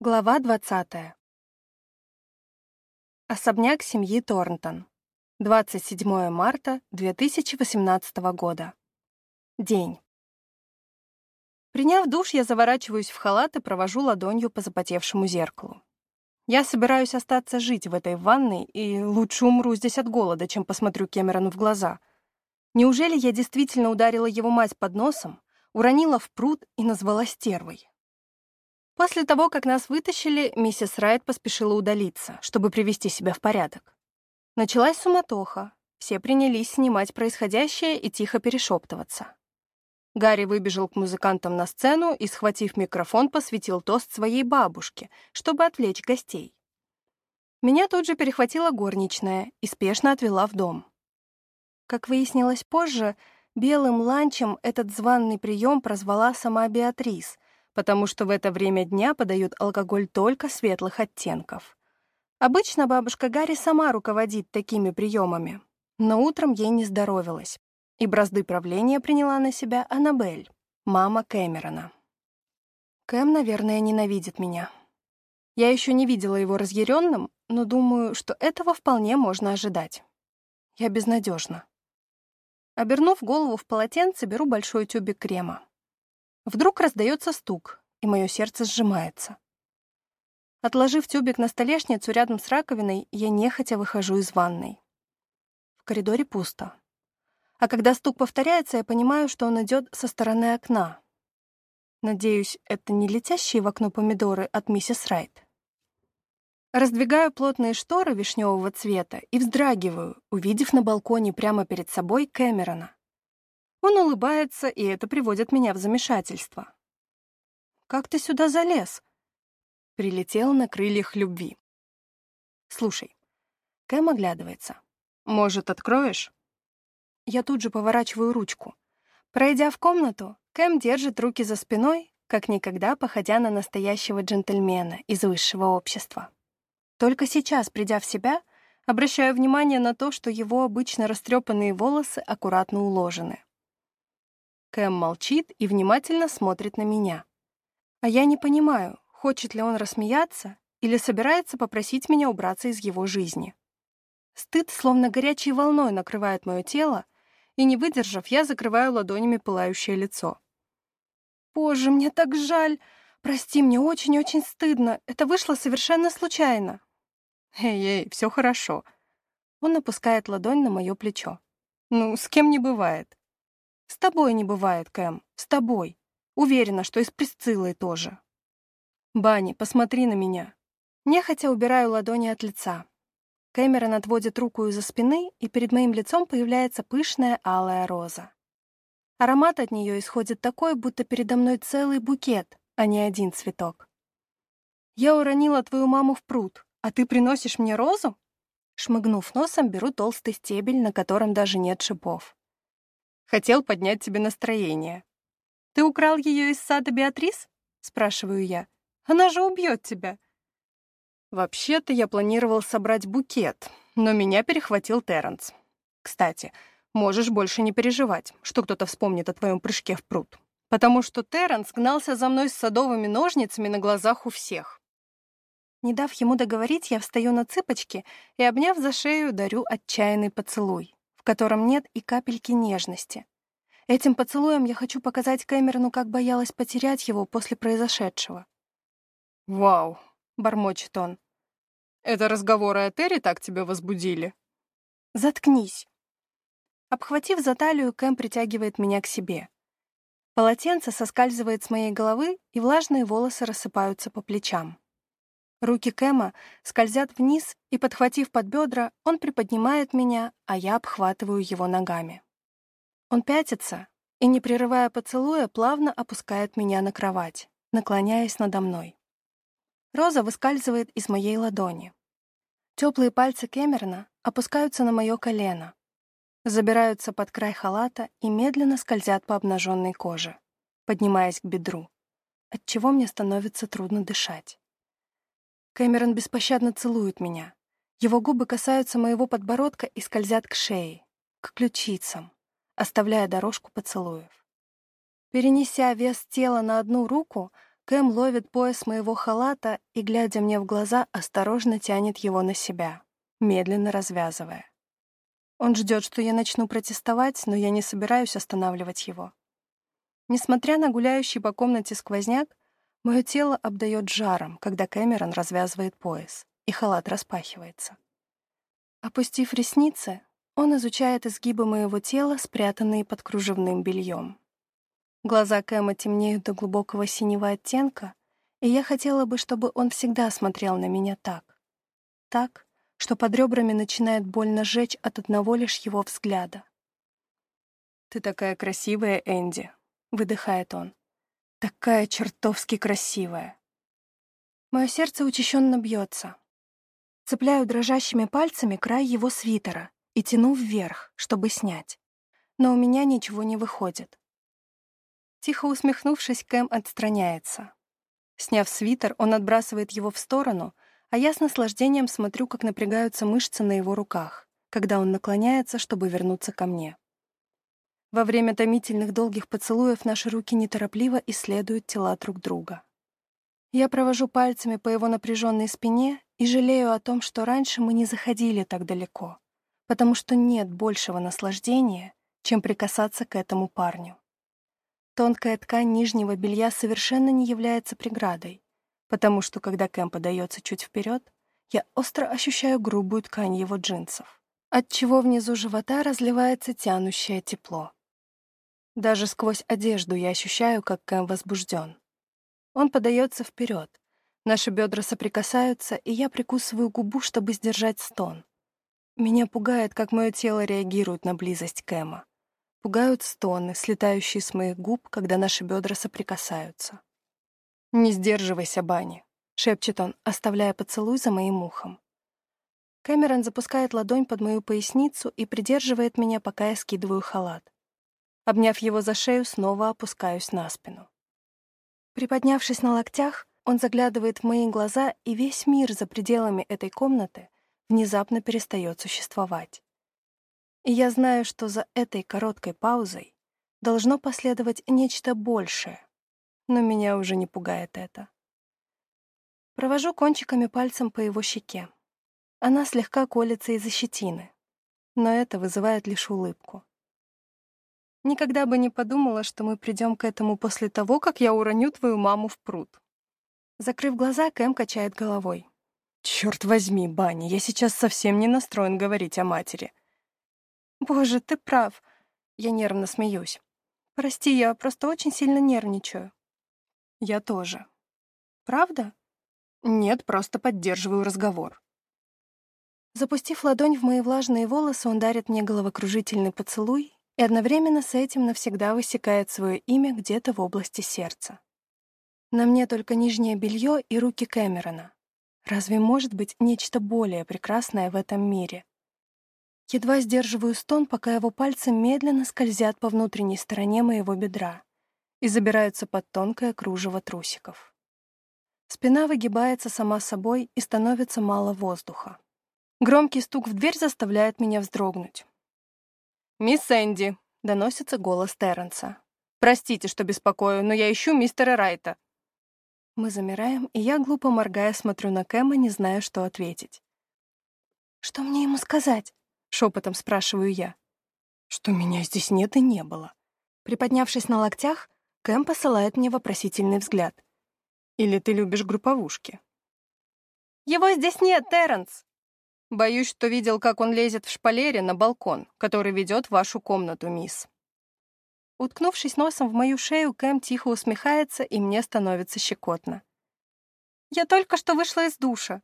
Глава 20. Особняк семьи Торнтон. 27 марта 2018 года. День. Приняв душ, я заворачиваюсь в халат и провожу ладонью по запотевшему зеркалу. Я собираюсь остаться жить в этой ванной и лучше умру здесь от голода, чем посмотрю Кэмерону в глаза. Неужели я действительно ударила его мать под носом, уронила в пруд и назвала стервой? После того, как нас вытащили, миссис Райт поспешила удалиться, чтобы привести себя в порядок. Началась суматоха. Все принялись снимать происходящее и тихо перешептываться. Гарри выбежал к музыкантам на сцену и, схватив микрофон, посвятил тост своей бабушке, чтобы отвлечь гостей. Меня тут же перехватила горничная и спешно отвела в дом. Как выяснилось позже, белым ланчем этот званный прием прозвала сама Беатрис — потому что в это время дня подают алкоголь только светлых оттенков. Обычно бабушка Гарри сама руководит такими приемами, но утром ей не здоровилось, и бразды правления приняла на себя Аннабель, мама Кэмерона. Кэм, наверное, ненавидит меня. Я еще не видела его разъяренным, но думаю, что этого вполне можно ожидать. Я безнадежна. Обернув голову в полотенце, беру большой тюбик крема. Вдруг раздается стук, и мое сердце сжимается. Отложив тюбик на столешницу рядом с раковиной, я нехотя выхожу из ванной. В коридоре пусто. А когда стук повторяется, я понимаю, что он идет со стороны окна. Надеюсь, это не летящие в окно помидоры от миссис Райт. Раздвигаю плотные шторы вишневого цвета и вздрагиваю, увидев на балконе прямо перед собой Кэмерона. Он улыбается, и это приводит меня в замешательство. «Как ты сюда залез?» Прилетел на крыльях любви. «Слушай». Кэм оглядывается. «Может, откроешь?» Я тут же поворачиваю ручку. Пройдя в комнату, Кэм держит руки за спиной, как никогда походя на настоящего джентльмена из высшего общества. Только сейчас, придя в себя, обращаю внимание на то, что его обычно растрепанные волосы аккуратно уложены. Кэм молчит и внимательно смотрит на меня. А я не понимаю, хочет ли он рассмеяться или собирается попросить меня убраться из его жизни. Стыд словно горячей волной накрывает мое тело, и, не выдержав, я закрываю ладонями пылающее лицо. «Боже, мне так жаль! Прости, мне очень-очень стыдно. Это вышло совершенно случайно». «Эй-эй, все хорошо». Он опускает ладонь на мое плечо. «Ну, с кем не бывает. «С тобой не бывает, Кэм, с тобой. Уверена, что и с Присциллой тоже». «Банни, посмотри на меня». Нехотя убираю ладони от лица. Кэмерон отводит руку из-за спины, и перед моим лицом появляется пышная алая роза. Аромат от нее исходит такой, будто передо мной целый букет, а не один цветок. «Я уронила твою маму в пруд, а ты приносишь мне розу?» Шмыгнув носом, беру толстый стебель, на котором даже нет шипов. Хотел поднять тебе настроение. Ты украл ее из сада Беатрис? Спрашиваю я. Она же убьет тебя. Вообще-то я планировал собрать букет, но меня перехватил Терренс. Кстати, можешь больше не переживать, что кто-то вспомнит о твоем прыжке в пруд. Потому что Терренс гнался за мной с садовыми ножницами на глазах у всех. Не дав ему договорить, я встаю на цыпочки и, обняв за шею, дарю отчаянный поцелуй котором нет и капельки нежности. Этим поцелуем я хочу показать Кэмерону, как боялась потерять его после произошедшего. «Вау!» — бормочет он. «Это разговоры о Терри так тебя возбудили?» «Заткнись!» Обхватив за талию, Кэм притягивает меня к себе. Полотенце соскальзывает с моей головы, и влажные волосы рассыпаются по плечам. Руки Кэма скользят вниз, и, подхватив под бедра, он приподнимает меня, а я обхватываю его ногами. Он пятится и, не прерывая поцелуя, плавно опускает меня на кровать, наклоняясь надо мной. Роза выскальзывает из моей ладони. Теплые пальцы Кэмерона опускаются на мое колено, забираются под край халата и медленно скользят по обнаженной коже, поднимаясь к бедру, отчего мне становится трудно дышать. Кэмерон беспощадно целует меня. Его губы касаются моего подбородка и скользят к шее, к ключицам, оставляя дорожку поцелуев. Перенеся вес тела на одну руку, Кэм ловит пояс моего халата и, глядя мне в глаза, осторожно тянет его на себя, медленно развязывая. Он ждет, что я начну протестовать, но я не собираюсь останавливать его. Несмотря на гуляющий по комнате сквозняк, мое тело обдает жаром, когда Кэмерон развязывает пояс, и халат распахивается. Опустив ресницы, он изучает изгибы моего тела, спрятанные под кружевным бельем. Глаза Кэма темнеют до глубокого синего оттенка, и я хотела бы, чтобы он всегда смотрел на меня так. Так, что под ребрами начинает больно жечь от одного лишь его взгляда. «Ты такая красивая, Энди», — выдыхает он. «Такая чертовски красивая». Мое сердце учащенно бьется. Цепляю дрожащими пальцами край его свитера и тяну вверх, чтобы снять. Но у меня ничего не выходит. Тихо усмехнувшись, Кэм отстраняется. Сняв свитер, он отбрасывает его в сторону, а я с наслаждением смотрю, как напрягаются мышцы на его руках, когда он наклоняется, чтобы вернуться ко мне. Во время томительных долгих поцелуев наши руки неторопливо исследуют тела друг друга. Я провожу пальцами по его напряженной спине и жалею о том, что раньше мы не заходили так далеко, потому что нет большего наслаждения, чем прикасаться к этому парню. Тонкая ткань нижнего белья совершенно не является преградой, потому что, когда Кэм подается чуть вперед, я остро ощущаю грубую ткань его джинсов, отчего внизу живота разливается тянущее тепло. Даже сквозь одежду я ощущаю, как Кэм возбужден. Он подается вперед, наши бедра соприкасаются, и я прикусываю губу, чтобы сдержать стон. Меня пугает, как мое тело реагирует на близость Кэма. Пугают стоны, слетающие с моих губ, когда наши бедра соприкасаются. «Не сдерживайся, Бани», — шепчет он, оставляя поцелуй за моим ухом. Кэмерон запускает ладонь под мою поясницу и придерживает меня, пока я скидываю халат. Обняв его за шею, снова опускаюсь на спину. Приподнявшись на локтях, он заглядывает в мои глаза, и весь мир за пределами этой комнаты внезапно перестает существовать. И я знаю, что за этой короткой паузой должно последовать нечто большее, но меня уже не пугает это. Провожу кончиками пальцем по его щеке. Она слегка колется из-за щетины, но это вызывает лишь улыбку. Никогда бы не подумала, что мы придем к этому после того, как я уроню твою маму в пруд. Закрыв глаза, Кэм качает головой. Черт возьми, Банни, я сейчас совсем не настроен говорить о матери. Боже, ты прав. Я нервно смеюсь. Прости, я просто очень сильно нервничаю. Я тоже. Правда? Нет, просто поддерживаю разговор. Запустив ладонь в мои влажные волосы, он дарит мне головокружительный поцелуй и одновременно с этим навсегда высекает свое имя где-то в области сердца. На мне только нижнее белье и руки Кэмерона. Разве может быть нечто более прекрасное в этом мире? Едва сдерживаю стон, пока его пальцы медленно скользят по внутренней стороне моего бедра и забираются под тонкое кружево трусиков. Спина выгибается сама собой и становится мало воздуха. Громкий стук в дверь заставляет меня вздрогнуть. «Мисс Энди», — доносится голос Терренса. «Простите, что беспокою, но я ищу мистера Райта». Мы замираем, и я, глупо моргая, смотрю на Кэма, не зная, что ответить. «Что мне ему сказать?» — шепотом спрашиваю я. Что меня здесь нет и не было. Приподнявшись на локтях, Кэм посылает мне вопросительный взгляд. Или ты любишь групповушки? Его здесь нет, Терренс. Боюсь, что видел, как он лезет в шпалере на балкон, который ведет в вашу комнату, мисс. Уткнувшись носом в мою шею, Кэм тихо усмехается, и мне становится щекотно. «Я только что вышла из душа.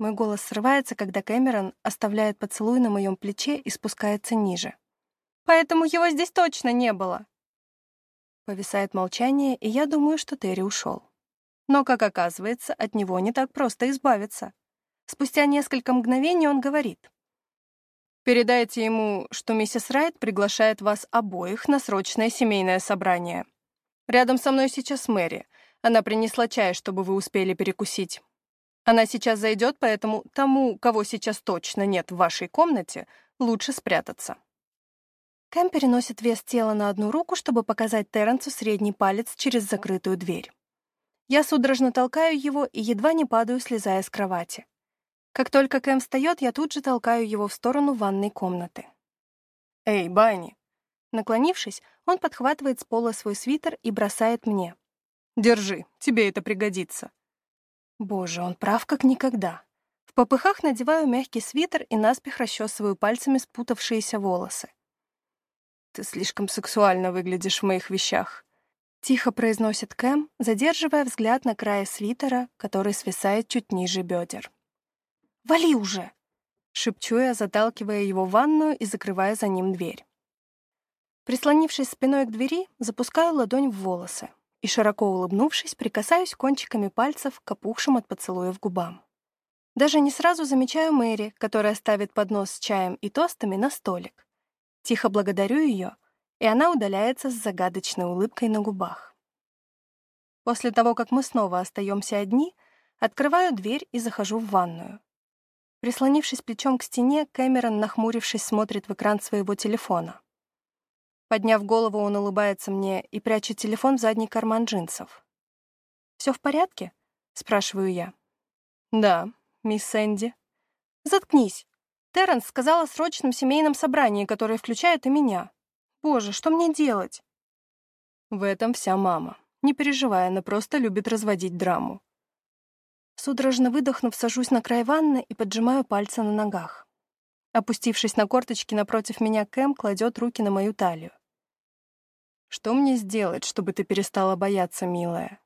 Мой голос срывается, когда Кэмерон оставляет поцелуй на моем плече и спускается ниже. «Поэтому его здесь точно не было!» Повисает молчание, и я думаю, что Терри ушел. Но, как оказывается, от него не так просто избавиться. Спустя несколько мгновений он говорит. «Передайте ему, что миссис Райт приглашает вас обоих на срочное семейное собрание. Рядом со мной сейчас Мэри. Она принесла чай, чтобы вы успели перекусить. Она сейчас зайдет, поэтому тому, кого сейчас точно нет в вашей комнате, лучше спрятаться. Кэм переносит вес тела на одну руку, чтобы показать Терренсу средний палец через закрытую дверь. Я судорожно толкаю его и едва не падаю, слезая с кровати. Как только Кэм встает, я тут же толкаю его в сторону ванной комнаты. «Эй, Банни!» Наклонившись, он подхватывает с пола свой свитер и бросает мне. «Держи, тебе это пригодится». Боже, он прав как никогда. В попыхах надеваю мягкий свитер и наспех расчесываю пальцами спутавшиеся волосы. «Ты слишком сексуально выглядишь в моих вещах», — тихо произносит Кэм, задерживая взгляд на крае свитера, который свисает чуть ниже бедер. «Вали уже!» — шепчу я, заталкивая его в ванную и закрывая за ним дверь. Прислонившись спиной к двери, запускаю ладонь в волосы и, широко улыбнувшись, прикасаюсь кончиками пальцев к опухшим от поцелуев губам. Даже не сразу замечаю Мэри, которая ставит поднос с чаем и тостами на столик. Тихо благодарю ее, и она удаляется с загадочной улыбкой на губах. После того, как мы снова остаемся одни, открываю дверь и захожу в ванную. Прислонившись плечом к стене, Кэмерон, нахмурившись, смотрит в экран своего телефона. Подняв голову, он улыбается мне и прячет телефон в задний карман джинсов. «Все в порядке?» — спрашиваю я. «Да, мисс Сэнди». «Заткнись. Терренс сказал о срочном семейном собрании, которое включает и меня. Боже, что мне делать?» В этом вся мама. Не переживай, она просто любит разводить драму. Судорожно выдохнув, сажусь на край ванны и поджимаю пальцы на ногах. Опустившись на корточки напротив меня, Кэм кладет руки на мою талию. «Что мне сделать, чтобы ты перестала бояться, милая?»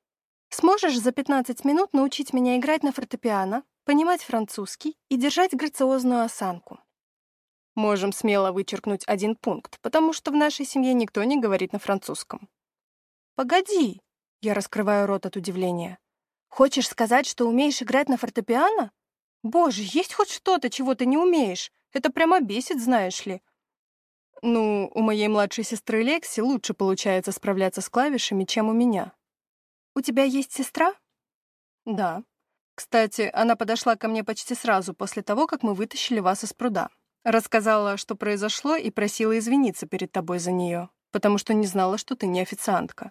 «Сможешь за 15 минут научить меня играть на фортепиано, понимать французский и держать грациозную осанку?» «Можем смело вычеркнуть один пункт, потому что в нашей семье никто не говорит на французском». «Погоди!» — я раскрываю рот от удивления. Хочешь сказать, что умеешь играть на фортепиано? Боже, есть хоть что-то, чего ты не умеешь? Это прямо бесит, знаешь ли. Ну, у моей младшей сестры Лекси лучше получается справляться с клавишами, чем у меня. У тебя есть сестра? Да. Кстати, она подошла ко мне почти сразу после того, как мы вытащили вас из пруда. Рассказала, что произошло, и просила извиниться перед тобой за нее, потому что не знала, что ты не официантка.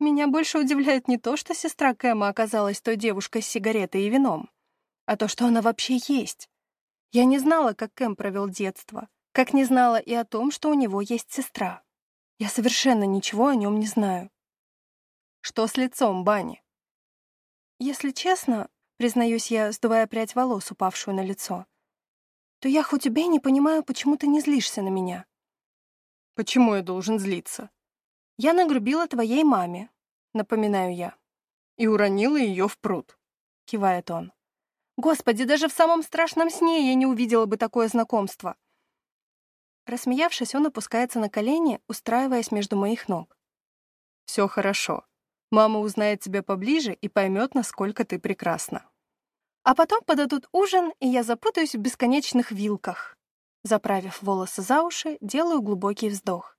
Меня больше удивляет не то, что сестра Кэма оказалась той девушкой с сигаретой и вином, а то, что она вообще есть. Я не знала, как Кэм провел детство, как не знала и о том, что у него есть сестра. Я совершенно ничего о нем не знаю. Что с лицом, Бани? Если честно, признаюсь я, сдувая прядь волос, упавшую на лицо, то я хоть убей не понимаю, почему ты не злишься на меня. Почему я должен злиться? «Я нагрубила твоей маме», — напоминаю я. «И уронила ее в пруд», — кивает он. «Господи, даже в самом страшном сне я не увидела бы такое знакомство». Рассмеявшись, он опускается на колени, устраиваясь между моих ног. «Все хорошо. Мама узнает тебя поближе и поймет, насколько ты прекрасна». А потом подадут ужин, и я запутаюсь в бесконечных вилках. Заправив волосы за уши, делаю глубокий вздох.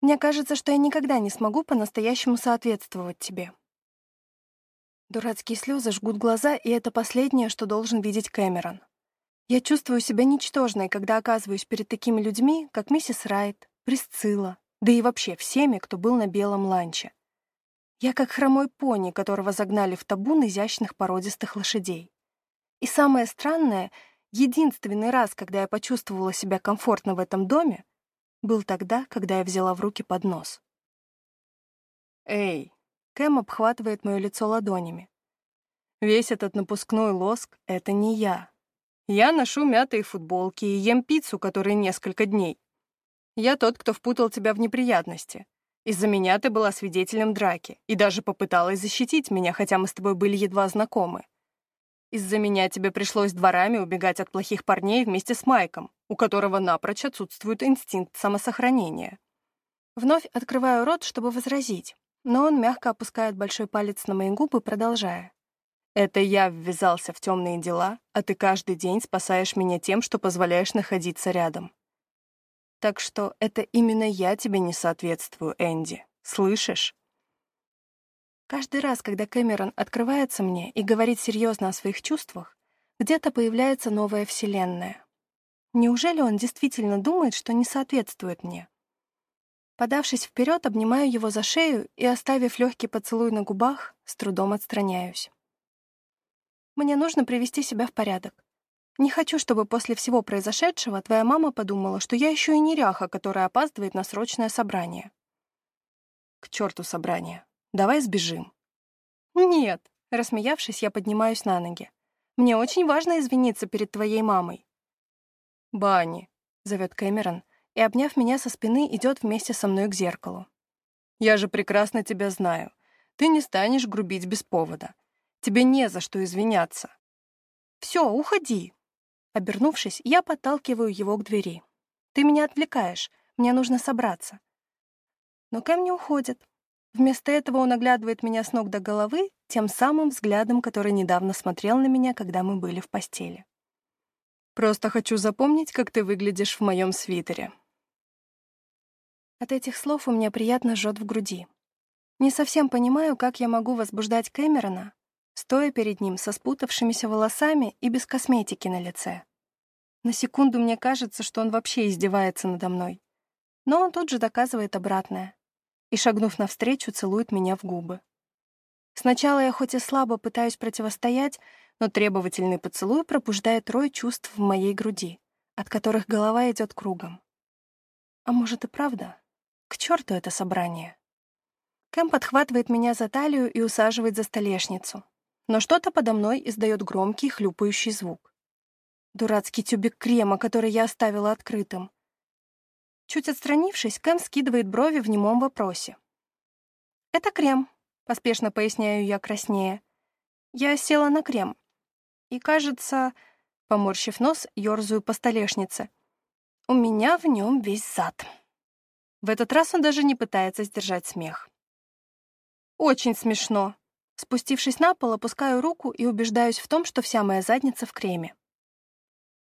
Мне кажется, что я никогда не смогу по-настоящему соответствовать тебе. Дурацкие слезы жгут глаза, и это последнее, что должен видеть Кэмерон. Я чувствую себя ничтожной, когда оказываюсь перед такими людьми, как миссис Райт, Присцилла, да и вообще всеми, кто был на белом ланче. Я как хромой пони, которого загнали в табун изящных породистых лошадей. И самое странное, единственный раз, когда я почувствовала себя комфортно в этом доме, был тогда, когда я взяла в руки поднос. «Эй!» — Кэм обхватывает мое лицо ладонями. «Весь этот напускной лоск — это не я. Я ношу мятые футболки и ем пиццу, которой несколько дней. Я тот, кто впутал тебя в неприятности. Из-за меня ты была свидетелем драки и даже попыталась защитить меня, хотя мы с тобой были едва знакомы. Из-за меня тебе пришлось дворами убегать от плохих парней вместе с Майком, у которого напрочь отсутствует инстинкт самосохранения. Вновь открываю рот, чтобы возразить, но он мягко опускает большой палец на мои губы, продолжая. «Это я ввязался в темные дела, а ты каждый день спасаешь меня тем, что позволяешь находиться рядом. Так что это именно я тебе не соответствую, Энди. Слышишь?» Каждый раз, когда Кэмерон открывается мне и говорит серьезно о своих чувствах, где-то появляется новая вселенная. Неужели он действительно думает, что не соответствует мне? Подавшись вперед, обнимаю его за шею и, оставив легкий поцелуй на губах, с трудом отстраняюсь. Мне нужно привести себя в порядок. Не хочу, чтобы после всего произошедшего твоя мама подумала, что я еще и неряха, которая опаздывает на срочное собрание. К черту собрание. Давай сбежим. Нет. Рассмеявшись, я поднимаюсь на ноги. Мне очень важно извиниться перед твоей мамой. Банни, зовет Кэмерон, и, обняв меня со спины, идет вместе со мной к зеркалу. Я же прекрасно тебя знаю. Ты не станешь грубить без повода. Тебе не за что извиняться. Все, уходи, Обернувшись, я подталкиваю его к двери. «Ты меня отвлекаешь. Мне нужно собраться». Но Кэм не уходит. Вместо этого он оглядывает меня с ног до головы тем самым взглядом, который недавно смотрел на меня, когда мы были в постели. «Просто хочу запомнить, как ты выглядишь в моем свитере». От этих слов у меня приятно жжет в груди. Не совсем понимаю, как я могу возбуждать Кэмерона, стоя перед ним со спутавшимися волосами и без косметики на лице. На секунду мне кажется, что он вообще издевается надо мной. Но он тут же доказывает обратное и, шагнув навстречу, целует меня в губы. Сначала я хоть и слабо пытаюсь противостоять, но требовательный поцелуй пробуждает рой чувств в моей груди, от которых голова идет кругом. А может и правда? К черту это собрание. Кэм подхватывает меня за талию и усаживает за столешницу, но что-то подо мной издает громкий хлюпающий звук. Дурацкий тюбик крема, который я оставила открытым. Чуть отстранившись, Кэм скидывает брови в немом вопросе. «Это крем», — поспешно поясняю я краснее. «Я села на крем. И, кажется, поморщив нос, ёрзаю по столешнице. У меня в нем весь зад». В этот раз он даже не пытается сдержать смех. «Очень смешно», Спустившись на пол, опускаю руку и убеждаюсь в том, что вся моя задница в креме.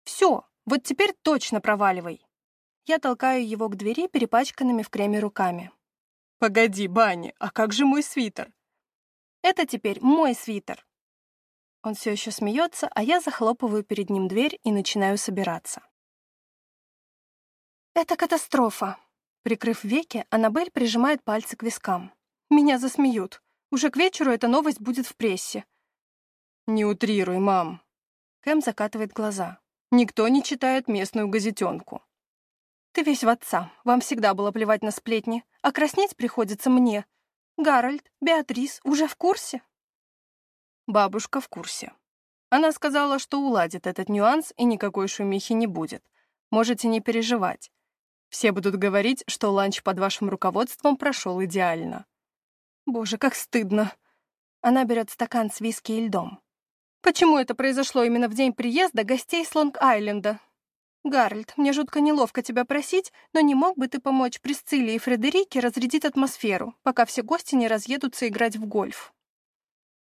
«Все, вот теперь точно проваливай!» Я толкаю его к двери перепачканными в креме руками. «Погоди, Банни, а как же мой свитер?» «Это теперь мой свитер!» Он все еще смеется, а я захлопываю перед ним дверь и начинаю собираться. «Это катастрофа!» Прикрыв веки, Аннабель прижимает пальцы к вискам. «Меня засмеют. Уже к вечеру эта новость будет в прессе. Не утрируй, мам. Кэм закатывает глаза. Никто не читает местную газетенку. Ты весь в отца. Вам всегда было плевать на сплетни. А краснеть приходится мне. Гарольд, Беатрис уже в курсе? Бабушка в курсе. Она сказала, что уладит этот нюанс и никакой шумихи не будет. Можете не переживать. Все будут говорить, что ланч под вашим руководством прошел идеально. Боже, как стыдно. Она берет стакан с виски и льдом. Почему это произошло именно в день приезда гостей с Лонг-Айленда? Гарольд, мне жутко неловко тебя просить, но не мог бы ты помочь Присцилле и Фредерике разрядить атмосферу, пока все гости не разъедутся играть в гольф?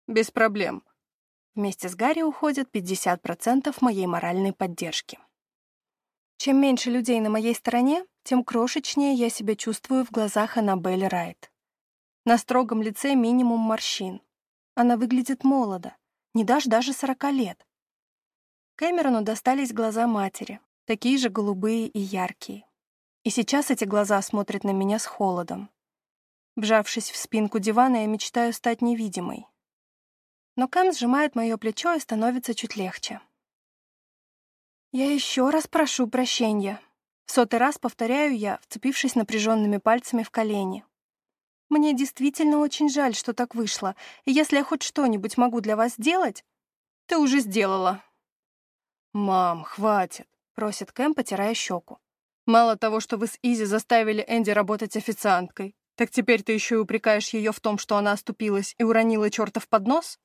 Без проблем. Вместе с Гарри уходят 50% моей моральной поддержки. Чем меньше людей на моей стороне, тем крошечнее я себя чувствую в глазах Аннабель Райт. На строгом лице минимум морщин. Она выглядит молодо, не дашь даже сорока лет. Кэмерону достались глаза матери, такие же голубые и яркие. И сейчас эти глаза смотрят на меня с холодом. Вжавшись в спинку дивана, я мечтаю стать невидимой. Но Кэм сжимает мое плечо и становится чуть легче. «Я еще раз прошу прощения», — в сотый раз повторяю я, вцепившись напряженными пальцами в колени. Мне действительно очень жаль, что так вышло, и если я хоть что-нибудь могу для вас сделать, ты уже сделала». «Мам, хватит», — просит Кэм, потирая щеку. «Мало того, что вы с Изи заставили Энди работать официанткой, так теперь ты еще и упрекаешь ее в том, что она оступилась и уронила чертов поднос?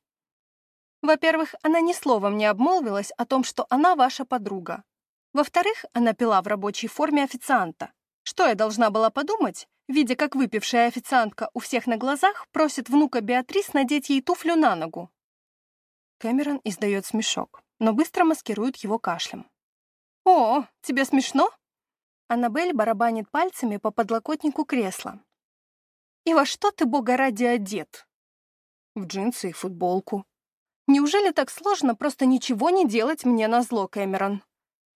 Во-первых, она ни словом не обмолвилась о том, что она ваша подруга. Во-вторых, она пила в рабочей форме официанта. Что я должна была подумать, видя, как выпившая официантка у всех на глазах просит внука Беатрис надеть ей туфлю на ногу. Кэмерон издает смешок, но быстро маскирует его кашлем. «О, тебе смешно?» Аннабель барабанит пальцами по подлокотнику кресла. «И во что ты, бога ради, одет?» «В джинсы и футболку». «Неужели так сложно просто ничего не делать мне назло, Кэмерон?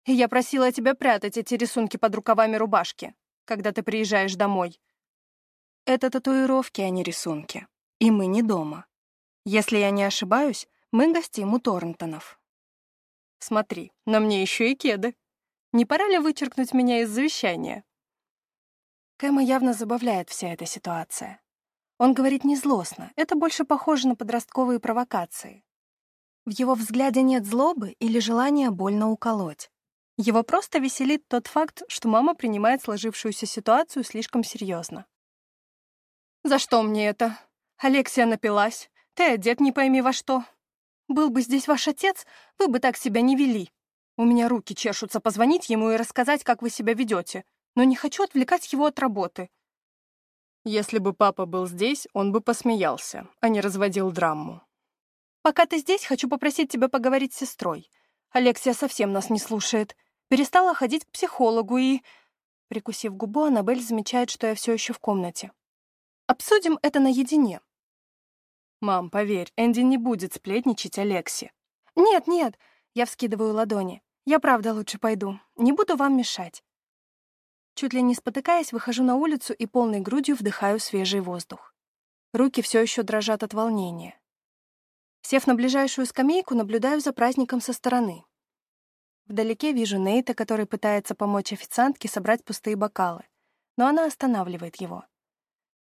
Я просила тебя прятать эти рисунки под рукавами рубашки, когда ты приезжаешь домой. Это татуировки, а не рисунки. И мы не дома. Если я не ошибаюсь, мы гостим у Торнтонов. Смотри, на мне еще и кеды. Не пора ли вычеркнуть меня из завещания? Кэма явно забавляет вся эта ситуация. Он говорит не злостно, это больше похоже на подростковые провокации. В его взгляде нет злобы или желания больно уколоть. Его просто веселит тот факт, что мама принимает сложившуюся ситуацию слишком серьезно. «За что мне это? Алексия напилась. Ты одет не пойми во что. Был бы здесь ваш отец, вы бы так себя не вели. У меня руки чешутся позвонить ему и рассказать, как вы себя ведете, но не хочу отвлекать его от работы». Если бы папа был здесь, он бы посмеялся, а не разводил драму. «Пока ты здесь, хочу попросить тебя поговорить с сестрой. Алексия совсем нас не слушает. Перестала ходить к психологу и...» Прикусив губу, Аннабель замечает, что я все еще в комнате. Обсудим это наедине. Мам, поверь, Энди не будет сплетничать Алексе. Нет, нет, я вскидываю ладони. Я правда лучше пойду. Не буду вам мешать. Чуть ли не спотыкаясь, выхожу на улицу и полной грудью вдыхаю свежий воздух. Руки все еще дрожат от волнения. Сев на ближайшую скамейку, наблюдаю за праздником со стороны. Вдалеке вижу Нейта, который пытается помочь официантке собрать пустые бокалы, но она останавливает его.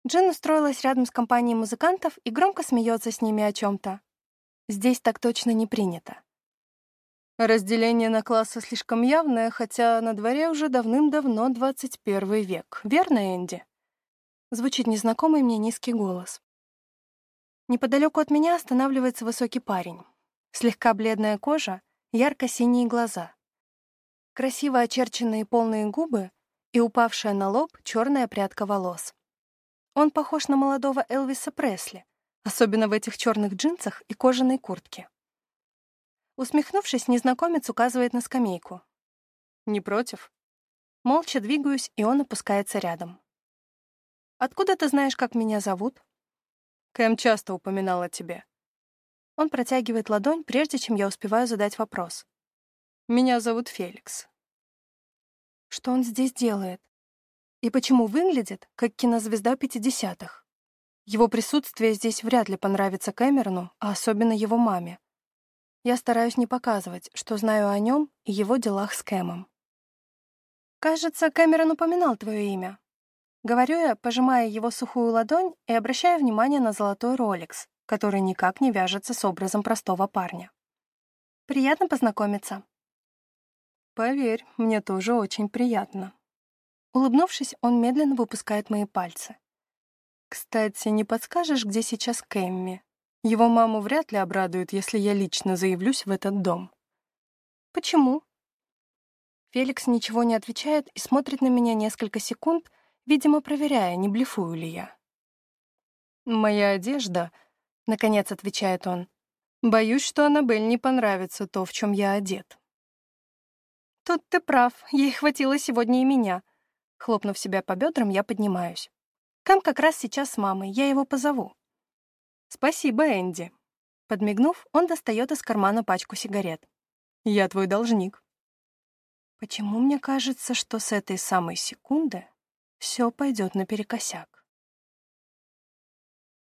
Джин устроилась рядом с компанией музыкантов и громко смеется с ними о чем-то. Здесь так точно не принято. Разделение на классы слишком явное, хотя на дворе уже давным-давно 21 век. Верно, Энди? Звучит незнакомый мне низкий голос. Неподалеку от меня останавливается высокий парень. Слегка бледная кожа, ярко-синие глаза. Красиво очерченные полные губы и упавшая на лоб черная прядка волос. Он похож на молодого Элвиса Пресли, особенно в этих черных джинсах и кожаной куртке. Усмехнувшись, незнакомец указывает на скамейку. «Не против?» Молча двигаюсь, и он опускается рядом. «Откуда ты знаешь, как меня зовут?» Кэм часто упоминал о тебе. Он протягивает ладонь, прежде чем я успеваю задать вопрос. «Меня зовут Феликс». Что он здесь делает? И почему выглядит, как кинозвезда 50-х? Его присутствие здесь вряд ли понравится Кэмерону, а особенно его маме. Я стараюсь не показывать, что знаю о нем и его делах с Кэмом. «Кажется, Кэмерон упоминал твое имя». Говорю я, пожимая его сухую ладонь и обращая внимание на золотой роликс, который никак не вяжется с образом простого парня. «Приятно познакомиться». «Поверь, мне тоже очень приятно». Улыбнувшись, он медленно выпускает мои пальцы. «Кстати, не подскажешь, где сейчас Кэмми? Его маму вряд ли обрадует, если я лично заявлюсь в этот дом». «Почему?» Феликс ничего не отвечает и смотрит на меня несколько секунд, видимо, проверяя, не блефую ли я. «Моя одежда», — наконец отвечает он, — «боюсь, что Аннабель не понравится то, в чем я одет». «Тут ты прав, ей хватило сегодня и меня», Хлопнув себя по бедрам, я поднимаюсь. Кам как раз сейчас с мамой, я его позову. Спасибо, Энди. Подмигнув, он достает из кармана пачку сигарет. Я твой должник. Почему мне кажется, что с этой самой секунды все пойдет наперекосяк?